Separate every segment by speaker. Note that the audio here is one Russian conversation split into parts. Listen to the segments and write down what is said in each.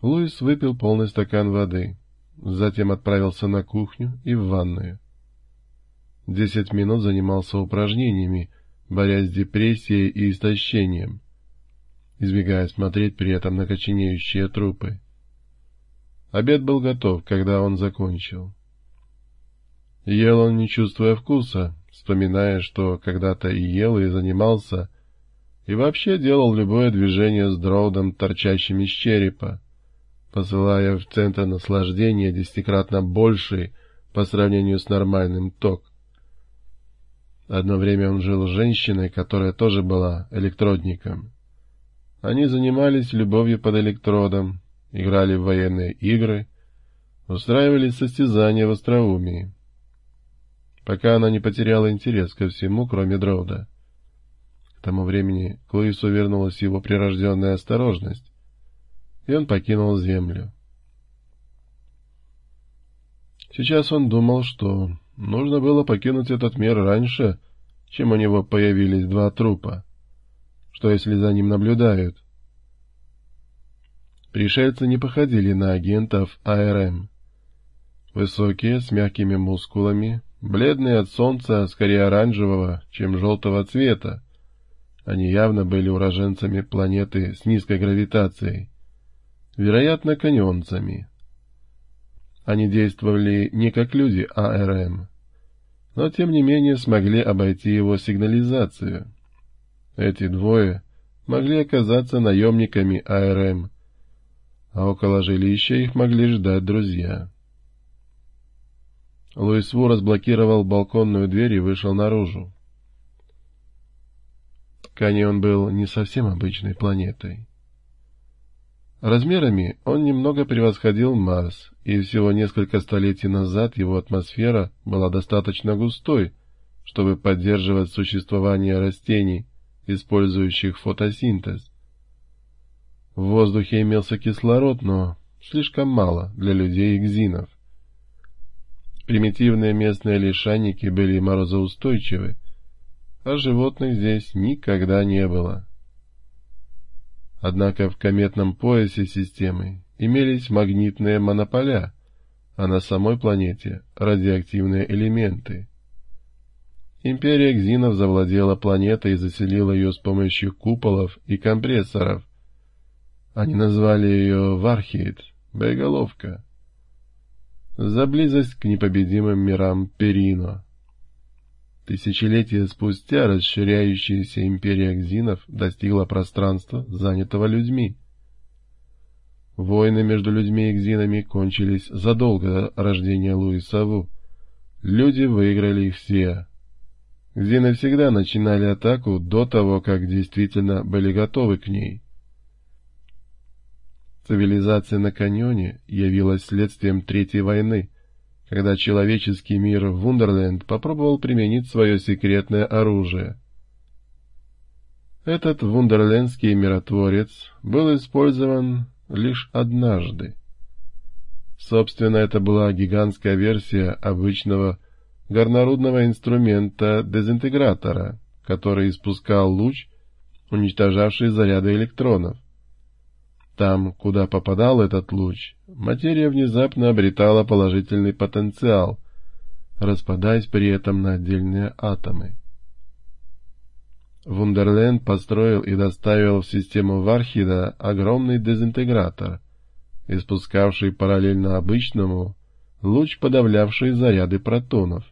Speaker 1: Луис выпил полный стакан воды, затем отправился на кухню и в ванную. Десять минут занимался упражнениями, борясь с депрессией и истощением, избегая смотреть при этом на коченеющие трупы. Обед был готов, когда он закончил. Ел он, не чувствуя вкуса, вспоминая, что когда-то и ел, и занимался, и вообще делал любое движение с дроудом, торчащим из черепа, посылая в центр наслаждения десятикратно больший по сравнению с нормальным ток. Одно время он жил с женщиной, которая тоже была электродником. Они занимались любовью под электродом, играли в военные игры, устраивали состязания в остроумии. Пока она не потеряла интерес ко всему, кроме Дроуда. К тому времени к Луису вернулась его прирожденная осторожность, и он покинул землю. Сейчас он думал, что нужно было покинуть этот мир раньше, чем у него появились два трупа. Что если за ним наблюдают? Пришельцы не походили на агентов АРМ. Высокие, с мягкими мускулами, бледные от солнца, скорее оранжевого, чем желтого цвета. Они явно были уроженцами планеты с низкой гравитацией вероятно, каньонцами. Они действовали не как люди АРМ, но тем не менее смогли обойти его сигнализацию. Эти двое могли оказаться наемниками АРМ, а около жилища их могли ждать друзья. Луис Ву разблокировал балконную дверь и вышел наружу. Каньон был не совсем обычной планетой. Размерами он немного превосходил Марс, и всего несколько столетий назад его атмосфера была достаточно густой, чтобы поддерживать существование растений, использующих фотосинтез. В воздухе имелся кислород, но слишком мало для людей и гзинов. Примитивные местные лишайники были морозоустойчивы, а животных здесь никогда не было. Однако в кометном поясе системы имелись магнитные монополя, а на самой планете — радиоактивные элементы. Империя Гзинов завладела планетой и заселила ее с помощью куполов и компрессоров. Они назвали ее Вархит, боеголовка, за близость к непобедимым мирам Перино. Тысячелетия спустя расширяющаяся империя Гзинов достигла пространства, занятого людьми. Войны между людьми и Гзинами кончились задолго до рождения Луиса Ву. Люди выиграли их все. Гзины всегда начинали атаку до того, как действительно были готовы к ней. Цивилизация на каньоне явилась следствием Третьей войны — когда человеческий мир Вундерленд попробовал применить свое секретное оружие. Этот вундерлендский миротворец был использован лишь однажды. Собственно, это была гигантская версия обычного горнорудного инструмента дезинтегратора, который испускал луч, уничтожавший заряды электронов. Там, куда попадал этот луч, материя внезапно обретала положительный потенциал, распадаясь при этом на отдельные атомы. Вундерленд построил и доставил в систему Вархида огромный дезинтегратор, испускавший параллельно обычному луч, подавлявший заряды протонов.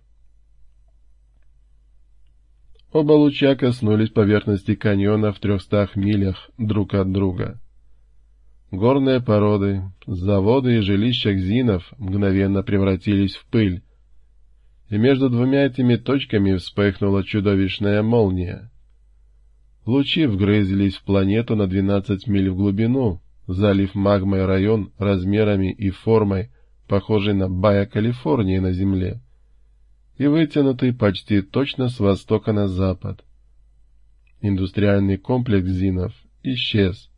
Speaker 1: Оба луча коснулись поверхности каньона в трехстах милях друг от друга. Горные породы, заводы и жилища гзинов мгновенно превратились в пыль, и между двумя этими точками вспыхнула чудовищная молния. Лучи вгрызлись в планету на 12 миль в глубину, залив магмой район размерами и формой, похожий на Бая Калифорнии на Земле, и вытянутый почти точно с востока на запад. Индустриальный комплекс Зинов исчез,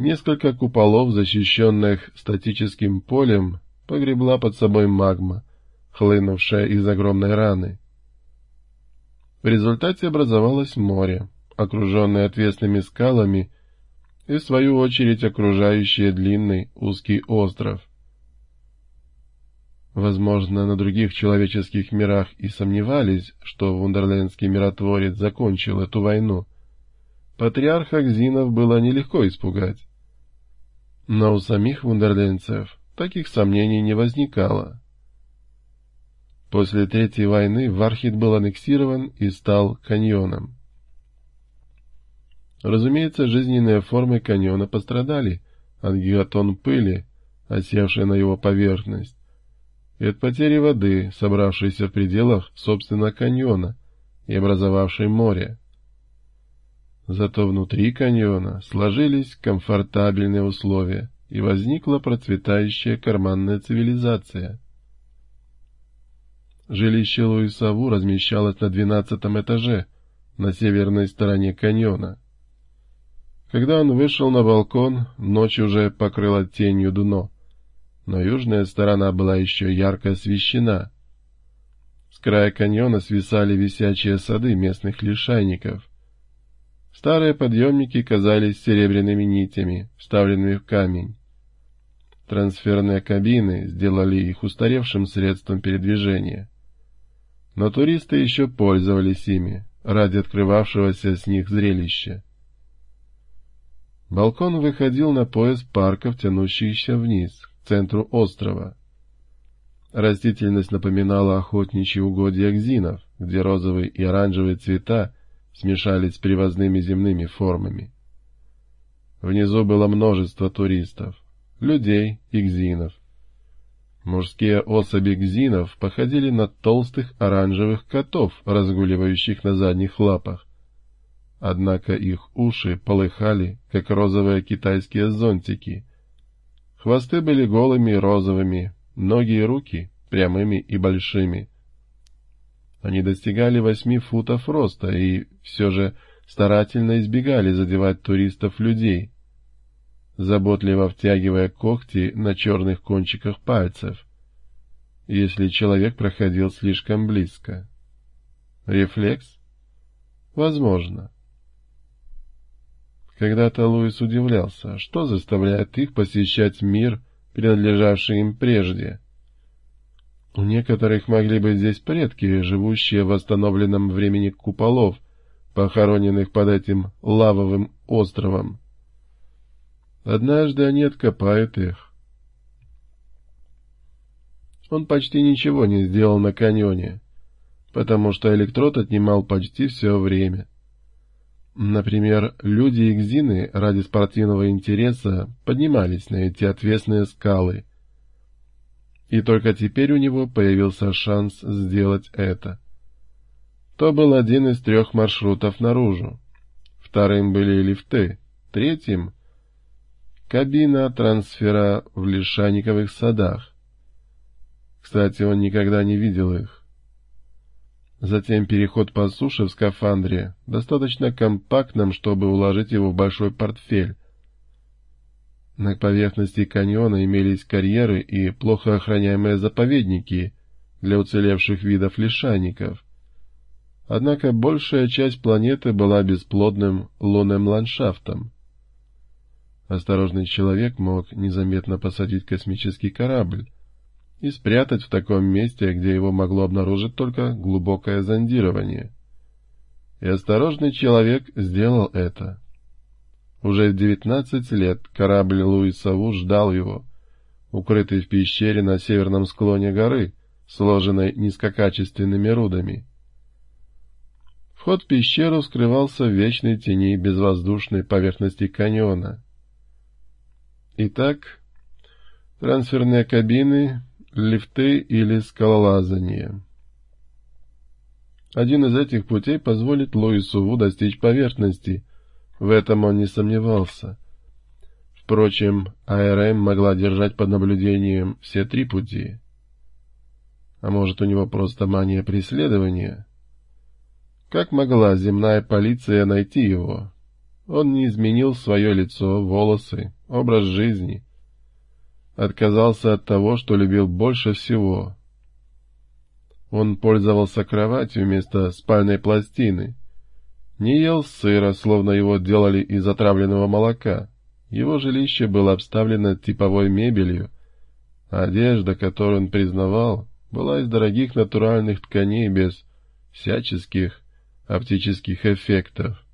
Speaker 1: Несколько куполов, защищенных статическим полем, погребла под собой магма, хлынувшая из огромной раны. В результате образовалось море, окруженное отвесными скалами и в свою очередь окружающие длинный узкий остров. Возможно, на других человеческих мирах и сомневались, что вундерлендский миротворец закончил эту войну. Патриарха Гзинов было нелегко испугать. Но у самих вундерлендцев таких сомнений не возникало. После Третьей войны Вархит был аннексирован и стал каньоном. Разумеется, жизненные формы каньона пострадали от гигатон пыли, осевшей на его поверхность, и от потери воды, собравшейся в пределах, собственно, каньона и образовавшей море. Зато внутри каньона сложились комфортабельные условия, и возникла процветающая карманная цивилизация. Жилище Луисаву размещалось на двенадцатом этаже, на северной стороне каньона. Когда он вышел на балкон, ночь уже покрыла тенью дно, но южная сторона была еще ярко освещена. С края каньона свисали висячие сады местных лишайников. Старые подъемники казались серебряными нитями, вставленными в камень. Трансферные кабины сделали их устаревшим средством передвижения. Но туристы еще пользовались ими ради открывавшегося с них зрелища. Балкон выходил на пояс парков, тянущийся вниз, к центру острова. Растительность напоминала охотничьи угодья гзинов, где розовые и оранжевые цвета смешались с привозными земными формами. Внизу было множество туристов, людей и гзинов. Мужские особи гзинов походили на толстых оранжевых котов, разгуливающих на задних лапах. Однако их уши полыхали, как розовые китайские зонтики. Хвосты были голыми и розовыми, ноги и руки прямыми и большими. Они достигали восьми футов роста и все же старательно избегали задевать туристов-людей, заботливо втягивая когти на черных кончиках пальцев, если человек проходил слишком близко. Рефлекс? Возможно. Когда-то Луис удивлялся, что заставляет их посещать мир, принадлежавший им прежде. У некоторых могли быть здесь предки, живущие в восстановленном времени куполов, похороненных под этим лавовым островом. Однажды они откопают их. Он почти ничего не сделал на каньоне, потому что электрод отнимал почти все время. Например, люди и гзины ради спортивного интереса поднимались на эти отвесные скалы. И только теперь у него появился шанс сделать это. То был один из трех маршрутов наружу. Вторым были лифты, третьим — кабина трансфера в Лишайниковых садах. Кстати, он никогда не видел их. Затем переход по суше в скафандре, достаточно компактном, чтобы уложить его в большой портфель. На поверхности каньона имелись карьеры и плохо охраняемые заповедники для уцелевших видов лишайников. Однако большая часть планеты была бесплодным лунным ландшафтом. Осторожный человек мог незаметно посадить космический корабль, и спрятать в таком месте, где его могло обнаружить только глубокое зондирование. И осторожный человек сделал это. Уже в девятнадцать лет корабль Луисову ждал его, укрытый в пещере на северном склоне горы, сложенной низкокачественными рудами. Вход в пещеру скрывался в вечной тени безвоздушной поверхности каньона. Итак, трансферные кабины лифты или скалолазание. Один из этих путей позволит Луису достичь поверхности, в этом он не сомневался. Впрочем, АРМ могла держать под наблюдением все три пути. А может, у него просто мания преследования? Как могла земная полиция найти его? Он не изменил свое лицо, волосы, образ жизни — отказался от того, что любил больше всего. Он пользовался кроватью вместо спальной пластины, не ел сыра, словно его делали из отравленного молока, Его жилище было обставлено типовой мебелью, одежда, которую он признавал, была из дорогих натуральных тканей без всяческих оптических эффектов.